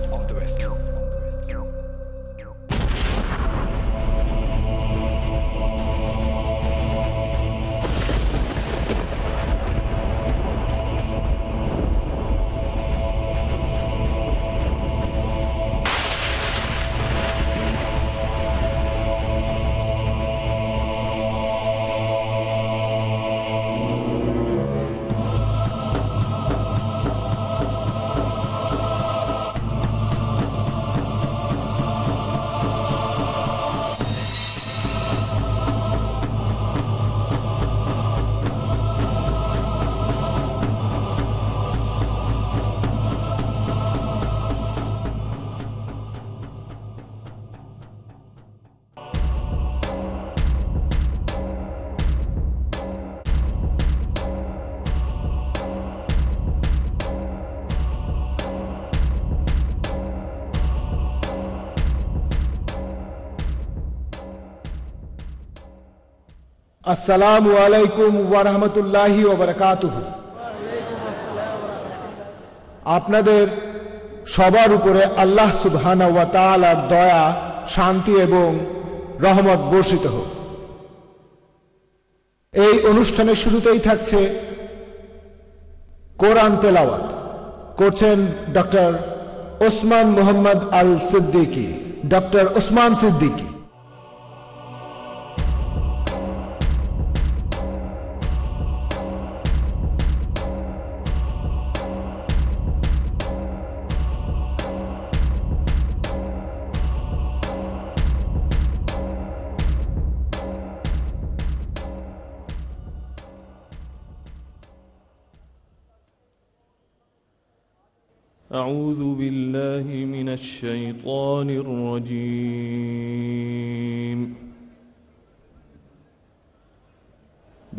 আসসালামু আলাইকুম ওয়ারহমতুল্লাহি ওবরকাতুহ আপনাদের সবার উপরে আল্লাহ সুবহানা ওয়া তাআলার দয়া, শান্তি এবং রহমত বর্ষিত হোক। এই অনুষ্ঠানের শুরুতেই থাকছে কোরআন তেলাওয়াত। করছেন ডক্টর ওসমান মোহাম্মদ আল সিদ্দিকী ডক্টর ওসমান সিদ্দিকী। أعوذ بالله من الشيطان الرجيم.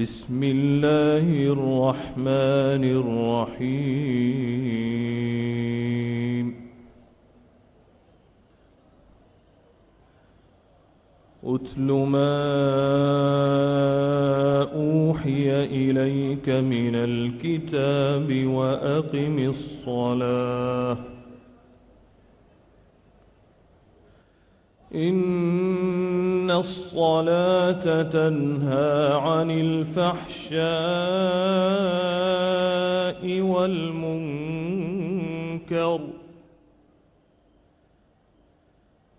بسم الله الرحمن الرحيم. أتل ما أوحي إليك من الكتاب وأقم الصلاة. إن الصلاة تنهى عن الفحشاء والمنكر.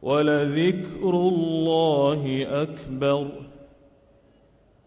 ولذكر الله أكبر.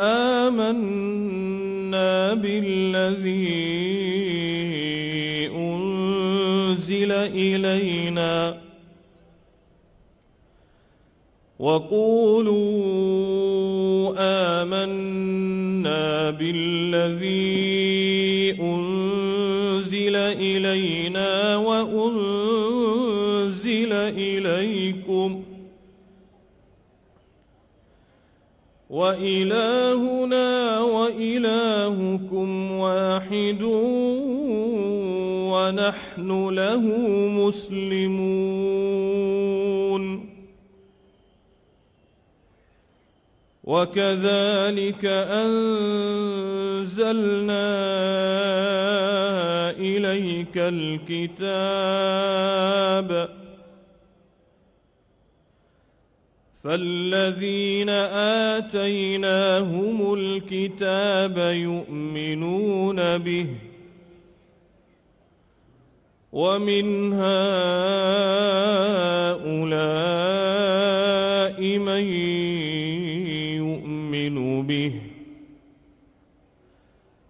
آمنا بالذي أنزل إلينا وقولوا آمنا بالذي أنزل إلينا وأنزل إليكم ۖ وإلهنا وإلهكم واحد ونحن له مسلمون. وكذلك أنزلنا إليك الكتاب فالذين آتيناهم الكتاب يؤمنون به ومن هؤلاء من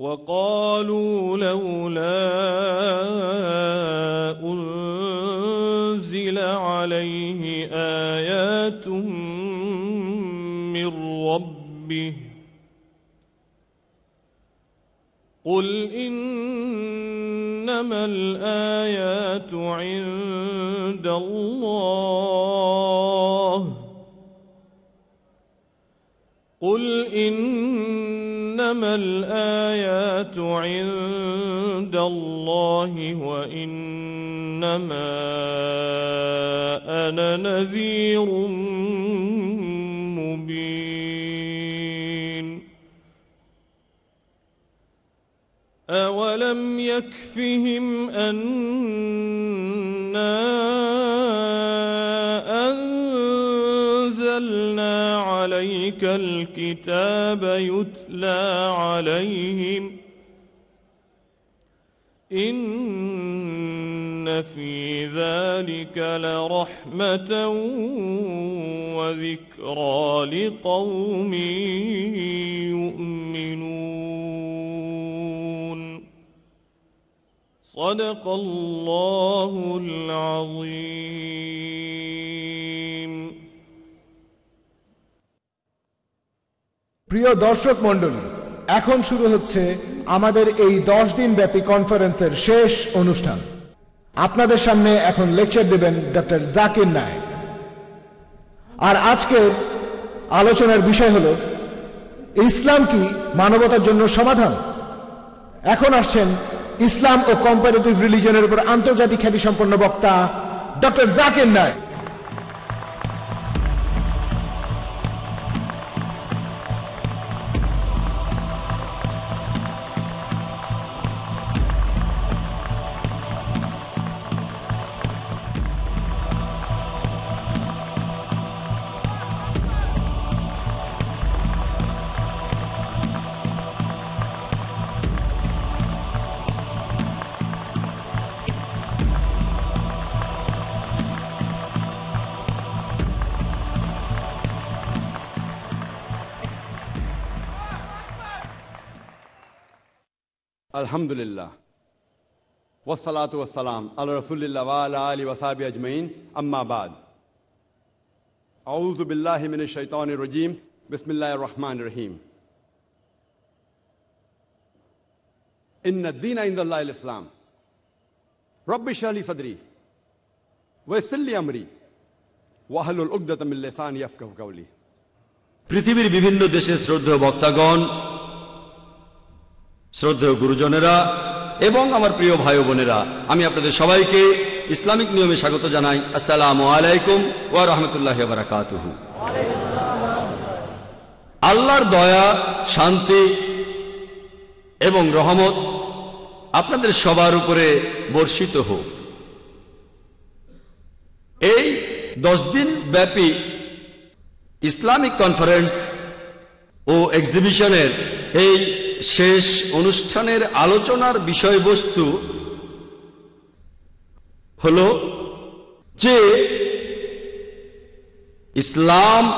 وقالوا لولا أنزل عليه آيات من ربه قل إنما الآيات عند الله قل إنما الآيات عند الله وإنما أنا نذير مبين. أولم يكفهم أنا عليك الكتاب يتلى عليهم إن في ذلك لرحمة وذكرى لقوم يؤمنون صدق الله العظيم প্রিয় দর্শক মণ্ডলী, এখন শুরু হচ্ছে আমাদের এই দশ দিন ব্যাপী কনফারেন্সের শেষ অনুষ্ঠান। আপনাদের সামনে এখন লেকচার দেবেন ডক্টর জাকির নায়েক। আর আজকের আলোচনার বিষয় হল, ইসলাম কি মানবতার জন্য সমাধান? এখন আসছেন ইসলাম ও কম্পারেটিভ রিলিজনের উপর আন্তর্জাতিক খ্যাতিসম্পন্ন বক্তা doctor Zakir Naik. Alhamdulillah. Wassalatu wassalam ala Rasulillah wa ala ali wa sahbihi ajmain. Amma ba'd. أعوذ بالله من الشيطان الرجيم بسم الله الرحمن الرحيم إن الدين عند الله الإسلام رب اشرح لي صدري ويسر لي أمري واحلل عقدة من لساني يفقهوا قولي পৃথিবীর বিভিন্ন দেশের শ্রদ্ধেয় বক্তাগণ শ্রদ্ধেয় গুরুজনেরা এবং আমার প্রিয় ভাই বোনেরা, আমি আপনাদের সবাইকে ইসলামিক নিয়মে স্বাগত জানাই। আসসালামু আলাইকুম ওয়া রহমতুল্লাহ বারাকাতুহু। আল্লাহর দয়া, শান্তি এবং রহমত আপনাদের সবার উপরে বর্ষিত হোক। এই দশ দিন ব্যাপী ইসলামিক কনফারেন্স ও এক্সিবিশনের এই শেষ অনুষ্ঠানের আলোচনার বিষয়বস্তু হল যে ইসলাম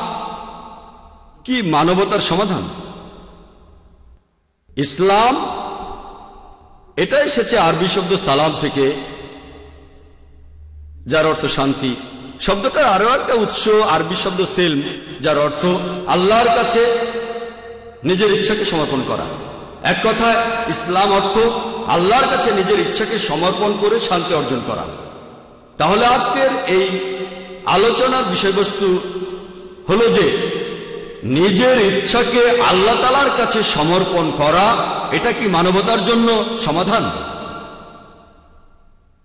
কি মানবতার সমাধান? ইসলাম এটা এসেছে আরবি শব্দ সালাম থেকে, যার অর্থ শান্তি। শব্দটার আরও একটা উৎস আরবি শব্দ সেলম, যার অর্থ আল্লাহর কাছে নিজের ইচ্ছাকে সমর্পণ করা। এক কথায়, ইসলাম অর্থ আল্লাহর কাছে নিজের ইচ্ছাকে সমর্পণ করে শান্তি অর্জন করা। তাহলে আজকের এই আলোচনার বিষয়বস্তু হলো যে, নিজের ইচ্ছাকে আল্লাহ তালার কাছে সমর্পণ করা, এটা কি মানবতার জন্য সমাধান?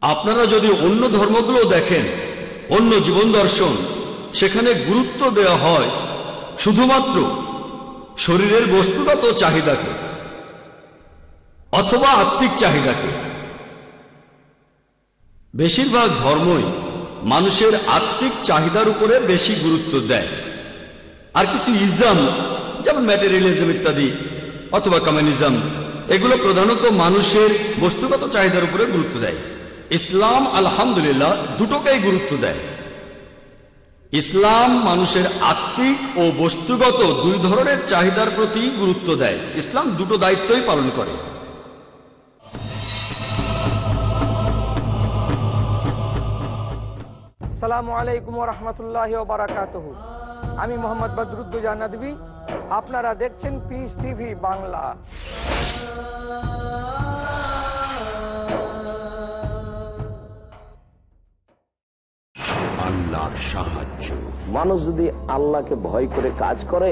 আপনারা যদি অন্য ধর্মগুলো দেখেন, অন্য জীবন দর্শন, সেখানে গুরুত্ব দেওয়া হয় শুধুমাত্র শরীরের বস্তুগত চাহিদাকে। অথবা আত্মিক চাহিদাকে। বেশিরভাগ ধর্মই মানুষের আত্মিক চাহিদার উপরে বেশি গুরুত্ব দেয়। আর কিছু ইসলাম, যেমন ম্যাটেরিয়ালিজম ইত্যাদি অথবা কমিউনিজম এগুলো প্রধানত মানুষের বস্তুগত চাহিদার উপরে গুরুত্ব দেয়। ইসলাম, আলহামদুলিল্লাহ, দুটোকেই গুরুত্ব দেয়। ইসলাম মানুষের আত্মিক ও বস্তুগত দুই ধরনের চাহিদার প্রতি গুরুত্ব দেয়। ইসলাম দুটো দায়িত্বই পালন করে। সালামু আলাইকুম রহমতুল্লাহ বারাকাত আমি মোহাম্মদ বদরুদ্দুজা নদী আপনারা দেখছেন পিস টিভি বাংলা। আল্লাহর সাহায্য। মানুষ যদি আল্লাহকে ভয় করে কাজ করে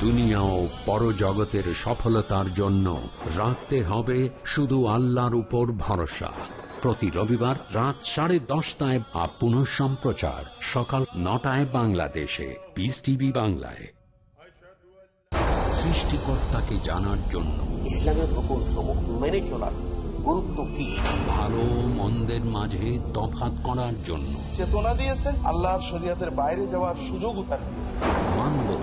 দুনিয়া ও পরজগতের সফলতার জন্য রাখতে হবে শুধু আল্লাহর উপর ভরসা। প্রতি রবিবার রাত সাড়ে দশটায় বা পুনঃ সম্প্রচার সকাল নটায় বাংলাদেশে। পিস টিভি বাংলায়। সৃষ্টিকর্তাকে জানার জন্য। ইসলামের সমূহ মেনে চলার গুরুত্ব কি? ভালো মন্দের মাঝে তফাৎ করার জন্য। চেতনা দিয়েছেন আল্লাহর শরীয়তের বাইরে যাওয়ার সুযোগ দিয়েছেন।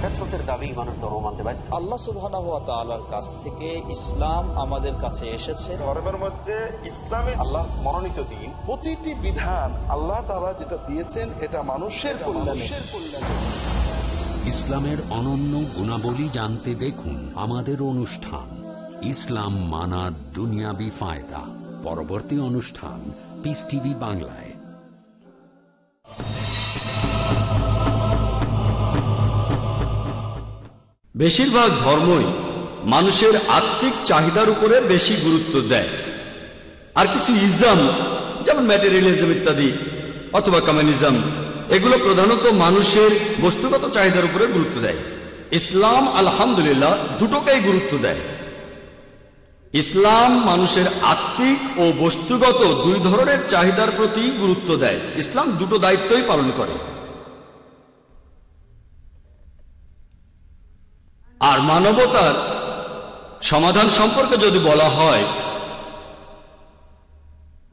ফেতরতের দাবি মানুষ ধর্ম মানতে বাধ্য আল্লাহ সুবহানাহু ওয়া কাছ থেকে ইসলাম আমাদের কাছে এসেছে। ধর্মের মধ্যে ইসলামী আল্লাহ মনোনীত দিন। প্রতিটি বিধান আল্লাহ তাআলা যেটা দিয়েছেন এটা মানুষের কল্যাণে। ইসলামের অনন্য গুণাবলী জানতে দেখুন আমাদের অনুষ্ঠান ইসলাম মানা দুনিয়াবি ফায়দা। পরবর্তী অনুষ্ঠান পিস টিভি বাংলায়। বেশিরভাগ ধর্মই মানুষের আত্মিক চাহিদার উপরে বেশি গুরুত্ব দেয়। আর কিছু ইসলাম, যেমন ম্যাটেরিয়ালিজম ইত্যাদি অথবা কমিউনিজম এগুলো প্রধানত মানুষের বস্তুগত চাহিদার উপরে গুরুত্ব দেয়। ইসলাম, আলহামদুলিল্লাহ, দুটোকেই গুরুত্ব দেয়। ইসলাম মানুষের আত্মিক ও বস্তুগত দুই ধরনের চাহিদার প্রতি গুরুত্ব দেয়। ইসলাম দুটো দায়িত্বই পালন করে। আর মানবতার সমাধান সম্পর্কে যদি বলা হয়,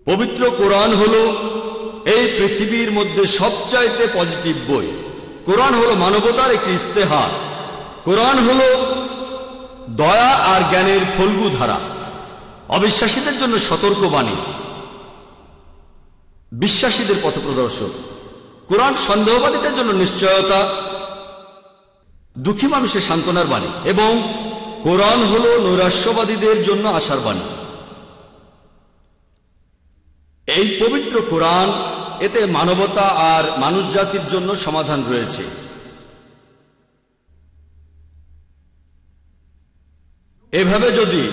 পবিত্র কোরআন হল এই পৃথিবীর মধ্যে সবচাইতে পজিটিভ বই। কোরআন হলো মানবতার একটি ইস্তেহার কোরআন হলো দয়া আর জ্ঞানের ফলগু ধারা। অবিশ্বাসীদের জন্য সতর্কবাণী। বিশ্বাসীদের পথপ্রদর্শক। কোরআন সন্দেহবাদীদের জন্য নিশ্চয়তা। দুঃখী মানুষের সান্ত্বনার বাণী এবং কোরআন হল নৈরাস্যবাদীদের জন্য আশার বাণী। এই পবিত্র কোরআন, এতে মানবতা আর মানুষ জাতির জন্য সমাধান রয়েছে। এভাবে যদি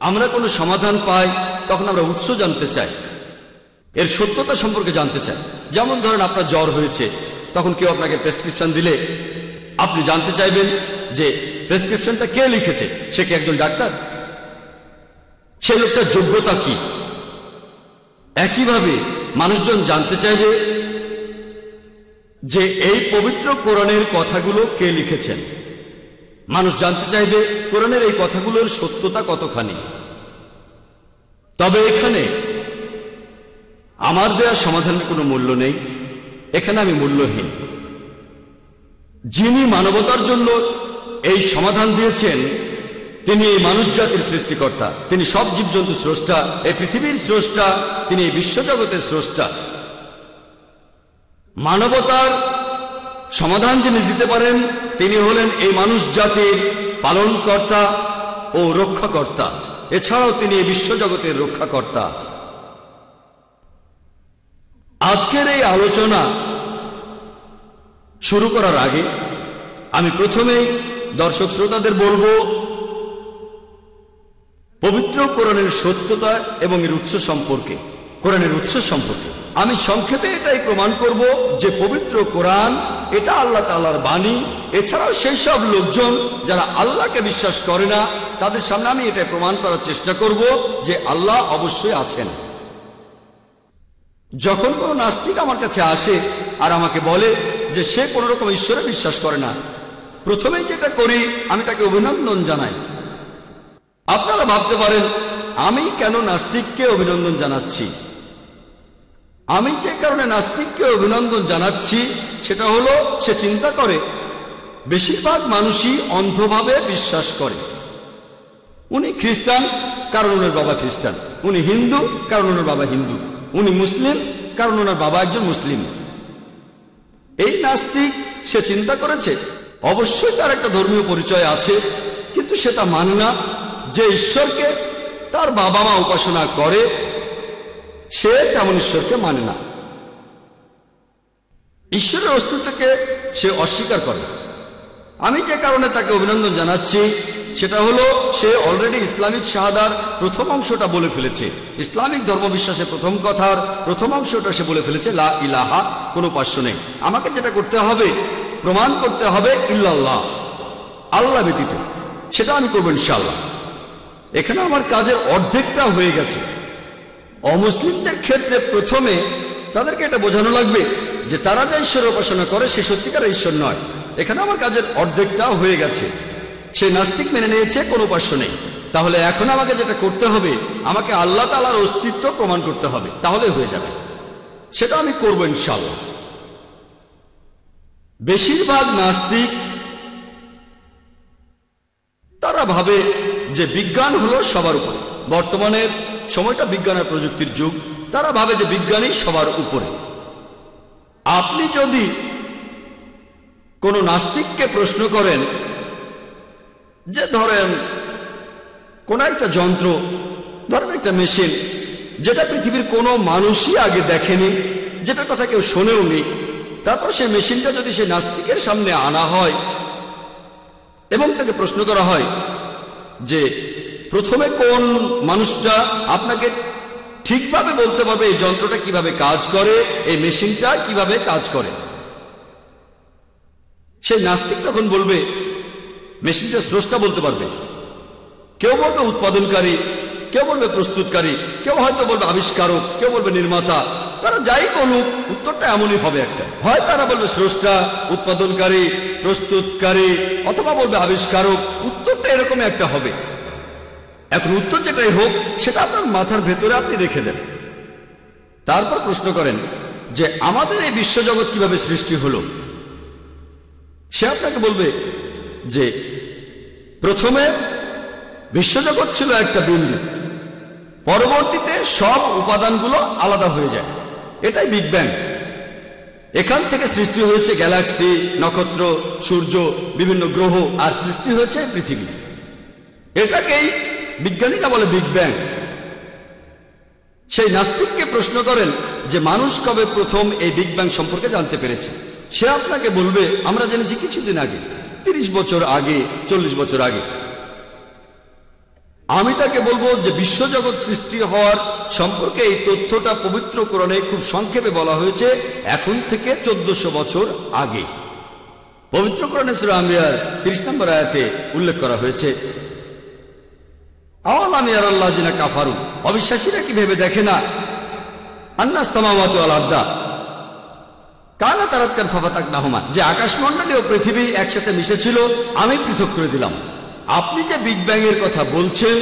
আমরা কোনো সমাধান পাই, তখন আমরা উৎস জানতে চাই, এর সত্যতা সম্পর্কে জানতে চাই। যেমন ধরেন আপনার জ্বর হয়েছে, তখন কেউ আপনাকে প্রেসক্রিপশন দিলে আপনি জানতে চাইবেন যে প্রেসক্রিপশনটা কে লিখেছে? সে কি একজন ডাক্তার? সেই লোকটার যোগ্যতা কি? একইভাবে মানুষজন জানতে চাইবে যে এই পবিত্র কোরআনের কথাগুলো কে লিখেছেন? মানুষ জানতে চাইবে কোরআনের এই কথাগুলোর সত্যতা কতখানি? তবে এখানে আমার দেওয়া সমাধানের কোনো মূল্য নেই। এখানে আমি মূল্যহীন। যিনি মানবতার জন্য এই সমাধান দিয়েছেন, তিনি এই মানুষ জাতির সৃষ্টিকর্তা। তিনি সব জীবজন্তু স্রষ্টা, এই পৃথিবীর স্রষ্টা, তিনি এই বিশ্বজগতের স্রষ্টা। মানবতার সমাধান যিনি দিতে পারেন, তিনি হলেন এই মানুষ জাতির পালনকর্তা ও রক্ষাকর্তা। এছাড়াও তিনি এই বিশ্বজগতের রক্ষাকর্তা। আজকের এই আলোচনা শুরু করার আগে আমি প্রথমেই দর্শক শ্রোতাদের বলব, পবিত্র কোরআনের সত্যতা এবং এর উৎস সম্পর্কে, কোরআনের উৎস সম্পর্কে। আমি সংক্ষেপে এটাই প্রমাণ করব যে পবিত্র কোরআন, এটা আল্লাহ তাল্লাহর বাণী। এছাড়াও সেই সব লোকজন যারা আল্লাহকে বিশ্বাস করে না, তাদের সামনে আমি এটাই প্রমাণ করার চেষ্টা করব যে আল্লাহ অবশ্যই আছেন। যখন কোনো নাস্তিক আমার কাছে আসে আর আমাকে বলে যে সে কোনো রকম ঈশ্বরে বিশ্বাস করে না। প্রথমেই যেটা করি, আমি তাকে অভিনন্দন জানাই। আপনারা ভাবতে পারেন, আমি কেন নাস্তিককে অভিনন্দন জানাচ্ছি? আমি যে কারণে নাস্তিককে অভিনন্দন জানাচ্ছি, সেটা হলো সে চিন্তা করে, বেশিরভাগ মানুষই অন্ধভাবে বিশ্বাস করে। উনি খ্রিস্টান, কারণ ওনার বাবা খ্রিস্টান। উনি হিন্দু, কারণ ওনার বাবা হিন্দু। উনি মুসলিম, কারণ ওনার বাবা একজন মুসলিম। এই নাস্তিক সে চিন্তা করেছে, অবশ্যই তার একটা ধর্মীয় পরিচয় আছে, কিন্তু সেটা মানে না। যে ঈশ্বরকে তার বাবা মা উপাসনা করে, সে তেমন ঈশ্বরকে মানে না। ঈশ্বরের অস্তিত্বকে সে অস্বীকার করে আমি যে কারণে তাকে অভিনন্দন জানাচ্ছি সেটা হলো, সে অলরেডি ইসলামিক শাহাদার প্রথম অংশটা বলে ফেলেছে। ইসলামিক ধর্মবিশ্বাসের প্রথম কথার প্রথম অংশটা সে বলে ফেলেছে, লা ইলাহা, কোনো পার্শ্ব নেই। আমাকে যেটা করতে হবে, প্রমাণ করতে হবে ইল্লাল্লাহ, আল্লাহ ব্যতীত। সেটা আমি করব ইনশাল্লাহ এখানে আমার কাজের অর্ধেকটা হয়ে গেছে। অমুসলিমদের ক্ষেত্রে প্রথমে তাদেরকে এটা বোঝানো লাগবে যে তারা যা ঈশ্বরের উপাসনা করে, সে সত্যিকার ঈশ্বর নয়। এখানে আমার কাজের অর্ধেকটাও হয়ে গেছে। সে নাস্তিক মেনে নিয়েছে, কোনো উপাস্য নেই। তাহলে এখন আমাকে যেটা করতে হবে, আমাকে আল্লাহ তালার অস্তিত্ব প্রমাণ করতে হবে তাহলে হয়ে যাবে। সেটা আমি করব ইনশাল্লাহ বেশিরভাগ নাস্তিক তারা ভাবে যে বিজ্ঞান হলো সবার উপরে। বর্তমানের সময়টা বিজ্ঞান আর প্রযুক্তির যুগ, তারা ভাবে যে বিজ্ঞানই সবার উপরে। আপনি যদি কোনো নাস্তিককে প্রশ্ন করেন যে ধরেন, কোন একটা যন্ত্র, ধরেন একটা মেশিন যেটা পৃথিবীর কোনো মানুষই আগে দেখেনি যেটা কথা কেউ শোনেও নি তারপর সেই মেশিনটা যদি সে নাস্তিকের সামনে আনা হয় এবং তাকে প্রশ্ন করা হয় যে, প্রথমে কোন মানুষটা আপনাকে ঠিকভাবে বলতে পারবে এই যন্ত্রটা কীভাবে কাজ করে, এই মেশিনটা কীভাবে কাজ করে? সেই নাস্তিক তখন বলবে মেশিনটা স্রষ্টা বলতে পারবে। কেউ বলবে উৎপাদনকারী, কেউ বলবে প্রস্তুতকারী, কেউ হয়তো বলবে আবিষ্কারক, কেউ বলবে নির্মাতা। তারা যাই বলুক, উত্তরটা এমনই হবে একটা। হয় তারা বলবে স্রষ্টা, উৎপাদনকারী, প্রস্তুতকারী, অথবা বলবে আবিষ্কারক, উত্তরটা এরকমই একটা হবে। এখন উত্তর যেটাই হোক, সেটা আপনার মাথার ভেতরে আপনি রেখে দেন। তারপর প্রশ্ন করেন যে, আমাদের এই বিশ্বজগৎ কীভাবে সৃষ্টি হলো? সে আপনাকে বলবে যে প্রথমে বিশ্বজগৎ ছিল একটা বিন্দু। পরবর্তীতে সব উপাদানগুলো আলাদা হয়ে যায়। এটাই বিগ ব্যাং এখান থেকে সৃষ্টি হয়েছে গ্যালাক্সি, নক্ষত্র, সূর্য, বিভিন্ন গ্রহ, আর সৃষ্টি হয়েছে পৃথিবী। এটাকেই বিজ্ঞানীরা বলে বিগ ব্যাং সেই নাস্তিককে প্রশ্ন করেন যে মানুষ কবে প্রথম এই বিগ ব্যাং সম্পর্কে জানতে পেরেছে? সে আপনাকে বলবে, আমরা জেনেছি কিছুদিন আগে। তিরিশ বছর আগে, চল্লিশ বছর আগে। আমি তাকে বলব যে বিশ্বজগৎ সৃষ্টি হওয়ার সম্পর্কে এই তথ্যটা পবিত্র কোরণে খুব সংক্ষেপে বলা হয়েছে, এখন থেকে চোদ্দশো বছর আগে। পবিত্র কোরণে সুরামিয়ার তিরিশ নম্বর আয়াতে উল্লেখ করা হয়েছে ইয়ারাল্লাহ জিনা কাফারু? অবিশ্বাসীরা কি ভেবে দেখে না? আন্না সামাওয়াত আল আড্ডা কালা তারাতকার ফাফাতাক নাহমান যে আকাশমণ্ডলী ও পৃথিবী একসাথে মিশেছিল, আমি পৃথক করে দিলাম। আপনি যে বিগ ব্যাং এর কথা বলছেন,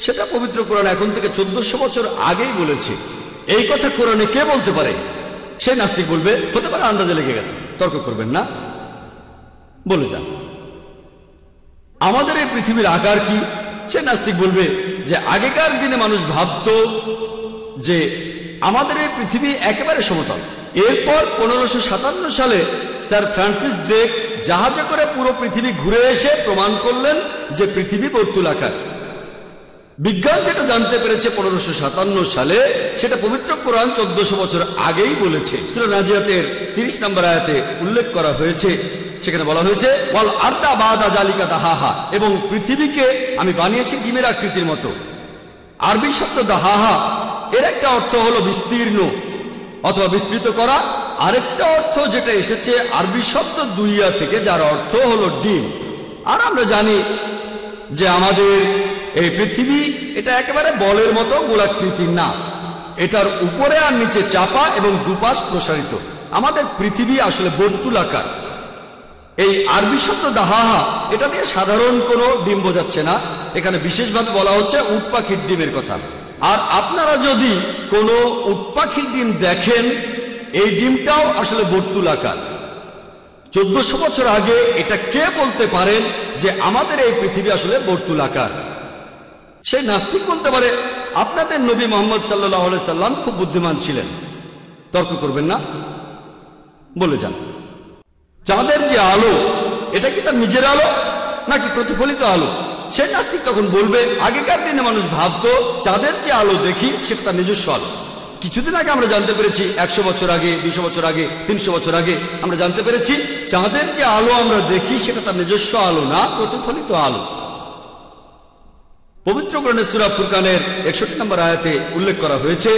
সেটা পবিত্র কোরআন এখন থেকে চোদ্দশো বছর আগেই বলেছে। এই কথা কোরআনে কে বলতে পারে? সে নাস্তিক বলবে, হতে পারে আন্দাজে লেগে গেছে। তর্ক করবেন না। বলে যান। আমাদের এই পৃথিবীর আকার কি? সে নাস্তিক বলবে যে, আগেকার দিনে মানুষ ভাবত যে, আমাদের এই পৃথিবী একেবারে সমতল। এরপর পনেরোশো সাতান্ন সালে স্যার ফ্রান্সিস ড্রেক জাহাজে করে পুরো পৃথিবী ঘুরে এসে প্রমাণ করলেন যে পৃথিবী বর্তুলাকার। বিজ্ঞান যেটা জানতে পেরেছে পনেরোশো সাতান্ন সালে, সেটা পবিত্র কোরআন চোদ্দশো বছর আগেই বলেছে। নাজিয়াতের তিরিশ নম্বর আয়াতে উল্লেখ করা হয়েছে। সেখানে বলা হয়েছে বল আর্দা বাদা জালিকা দাহাহা এবং পৃথিবীকে আমি বানিয়েছি ডিমের আকৃতির মতো। আরবি শব্দ দাহাহা, এর একটা অর্থ হলো বিস্তীর্ণ। অথবা বিস্তৃত করা আরেকটা অর্থ যেটা এসেছে আরবি শব্দ দুইয়া থেকে, যার অর্থ হলো ডিম। আর আমরা জানি যে আমাদের এই পৃথিবী এটা একেবারে বলের মতো গোলাকৃতি না। এটার উপরে আর নিচে চাপা এবং দুপাশ প্রসারিত। আমাদের পৃথিবী আসলে বর্তুলাকার এই আরবি শব্দ দাহাহা, এটা দিয়ে সাধারণ কোনো ডিম বোঝাচ্ছে না। এখানে বিশেষভাবে বলা হচ্ছে উট পাখির ডিমের কথা। আর আপনারা যদি কোনো উট পাখির ডিম দেখেন, এই ডিমটাও আসলে বর্তুলাকার। চোদ্দশো বছর আগে এটা কে বলতে পারেন যে আমাদের এই পৃথিবী আসলে বর্তুলাকার? সে নাস্তিক বলতে পারে, আপনাদের নবী মোহাম্মদ সাল্লাহ সাল্লাম খুব বুদ্ধিমান ছিলেন। তর্ক করবেন না। বলে যান। চাঁদের যে আলো, এটা কি তার নিজের আলো নাকি প্রতিফলিত আলো? সেই নাস্তিক তখন বলবে, আগেকার দিনে মানুষ ভাবতো চাঁদের যে আলো দেখি সেটা তার নিজস্ব আলো। কিছুদিন আগে আমরা জানতে পেরেছি, একশো বছর আগে দুশো বছর আগে, তিনশো বছর আগে, আমরা জানতে পেরেছি চাঁদের যে আলো আমরা দেখি, সেটা তার নিজস্ব আলো না, প্রতিফলিত আলো। পবিত্র গ্রহণের সুরা ফুরকানের একষট্টি নম্বর আয়াতে উল্লেখ করা হয়েছে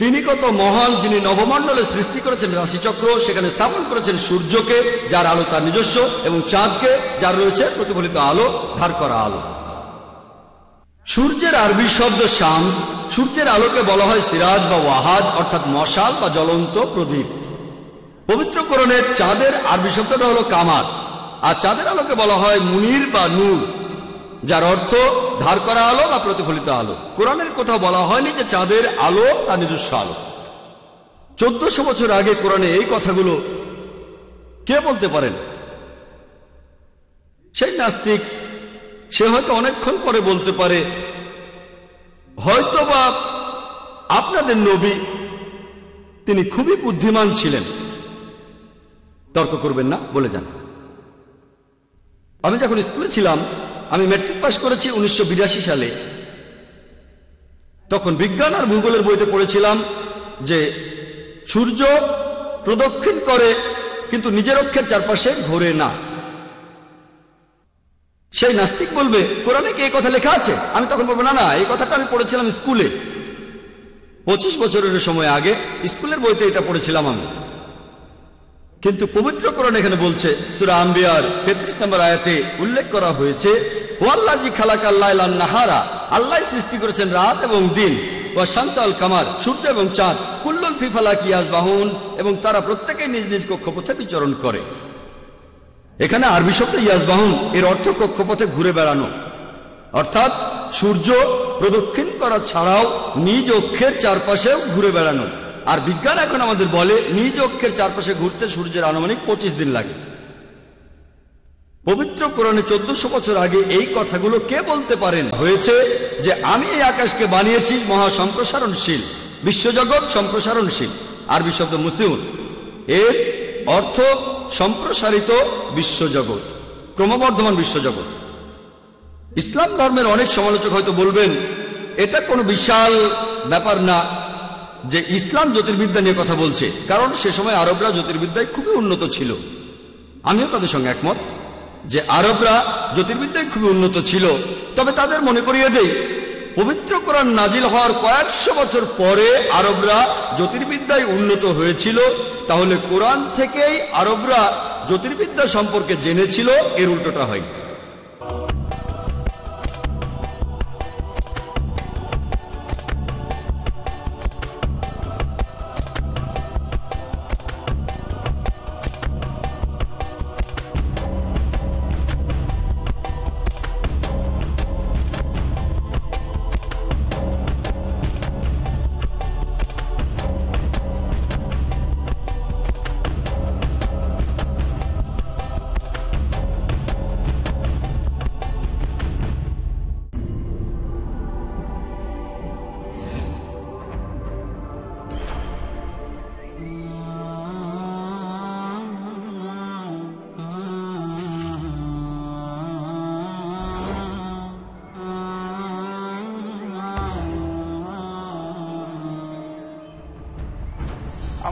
তিনি কত মহান যিনি নবমণ্ডলে সৃষ্টি করেছেন রাশিচক্র, সেখানে স্থাপন করেছেন সূর্যকে, যার আলো তার নিজস্ব, এবং চাঁদকে, যার রয়েছে প্রতিফলিত আলো, ধার করা আলো। সূর্যের আরবি শব্দ শামস, সূর্যের আলোকে বলা হয় সিরাজ বা ওয়াহাজ, অর্থাৎ মশাল বা জ্বলন্ত প্রদীপ। পবিত্রকরণের চাঁদের আরবি শব্দটা হলো কামার আর চাঁদের আলোকে বলা হয় মুনির বা নূর। যার অর্থ ধার করা আলো বা প্রতিফলিত আলো। কোরআনের কোথাও বলা হয়নি যে চাঁদের আলো তার নিজস্ব আলো। চোদ্দশো বছর আগে কোরআনে এই কথাগুলো কে বলতে পারেন? সেই নাস্তিক, সে হয়তো অনেকক্ষণ পরে বলতে পারে হয়তো বা আপনাদের নবী, তিনি খুবই বুদ্ধিমান ছিলেন। তর্ক করবেন না, বলে যান। আমি যখন স্কুলে ছিলাম আমি মেট্রিক পাস করেছি উনিশশো বিরাশি সালে। তখন বিজ্ঞান আর ভূগোলের বইতে পড়েছিলাম যে সূর্য প্রদক্ষিণ করে, কিন্তু নিজের অক্ষের চারপাশে ঘোরে না। সেই নাস্তিক বলবে, কোরআনে কি এই কথা লেখা আছে? আমি তখন বলব, না না, এই কথাটা আমি পড়েছিলাম স্কুলে। পঁচিশ বছরের সময় আগে স্কুলের বইতে এটা পড়েছিলাম আমি। কিন্তু পবিত্র কোরআন এখানে বলছে, সুরা আম্বিয়ার তেত্রিশ নম্বর আয়াতে উল্লেখ করা হয়েছে ওয়াল্লাজি খালাক আল্লাহ নাহারা। আল্লাহ সৃষ্টি করেছেন রাত এবং দিন। ও শামসাল কামার, সূর্য এবং চাঁদ কুল্লুল ফিফালা কিয়াজ বাহুন এবং তারা প্রত্যেকে নিজ নিজ কক্ষপথে বিচরণ করে। এখানে আরবি শব্দ ইয়াজবাহুন, এর অর্থ কক্ষপথে ঘুরে বেড়ানো। অর্থাৎ সূর্য প্রদক্ষিণ করা ছাড়াও নিজ অক্ষের চারপাশেও ঘুরে বেড়ানো। আর বিজ্ঞান এখন আমাদের বলে, নিজ অক্ষের চারপাশে ঘুরতে সূর্যের আনুমানিক পঁচিশ দিন লাগে। পবিত্র কোরআনে চোদ্দশো বছর আগে এই কথাগুলো কে বলতে পারেন? হয়েছে যে আমি এই আকাশকে বানিয়েছি মহা সম্প্রসারণশীল বিশ্বজগৎ সম্প্রসারণশীল। আরবি শব্দ মুসলিম। এর অর্থ সম্প্রসারিত বিশ্বজগৎ, ক্রমবর্ধমান বিশ্বজগৎ। ইসলাম ধর্মের অনেক সমালোচক হয়তো বলবেন, এটা কোনো বিশাল ব্যাপার না যে ইসলাম জ্যোতির্বিদ্যা নিয়ে কথা বলছে, কারণ সে সময় আরবরা জ্যোতির্বিদ্যায় খুবই উন্নত ছিল। আমিও তাদের সঙ্গে একমত। যে আরবরা জ্যোতির্বিদ্যায় খুবই উন্নত ছিল, তবে তাদের মনে করিয়ে দেই, পবিত্র কোরআন নাজিল হওয়ার কয়েকশো বছর পরে আরবরা জ্যোতির্বিদ্যায় উন্নত হয়েছিল, তাহলে কোরআন থেকেই আরবরা জ্যোতির্বিদ্যা সম্পর্কে জেনেছিল, এর উল্টোটা হয়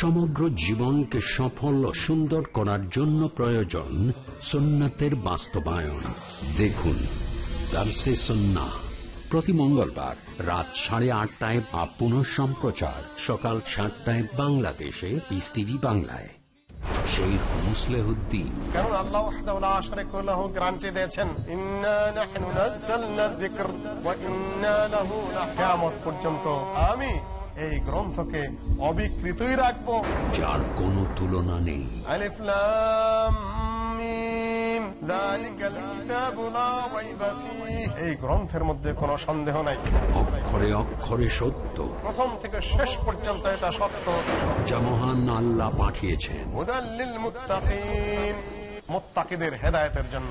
সমগ্র জীবনকে সফল ও সুন্দর করার জন্য প্রয়োজন সুন্নাতের বাস্তবায়ন। দেখুন, দার্সে সন্না। প্রতি মঙ্গলবার রাত সাড়ে আটটায় বা পুনঃ সম্প্রচার। সকাল সাতটায় বাংলাদেশে পিস টিভি বাংলায়। শেখ মুসলেহুদ্দিন। কারণ আল্লাহ পর্যন্ত। আমি এই গ্রন্থকে অবিকৃতই রাখব। যার কোনো তুলনা নেই। আলিফ লাম মিম যালিকাল কিতাবু লা রাইবা ফীহ। এই গ্রন্থের মধ্যে কোনো সন্দেহ নাই। অক্ষরে অক্ষরে সত্য। প্রথম থেকে শেষ পর্যন্ত এটা সত্য। যা মহান আল্লাহ পাঠিয়েছেন। হুদাল্লিল মুত্তাকিন মুত্তাকিদের হেদায়েতের জন্য।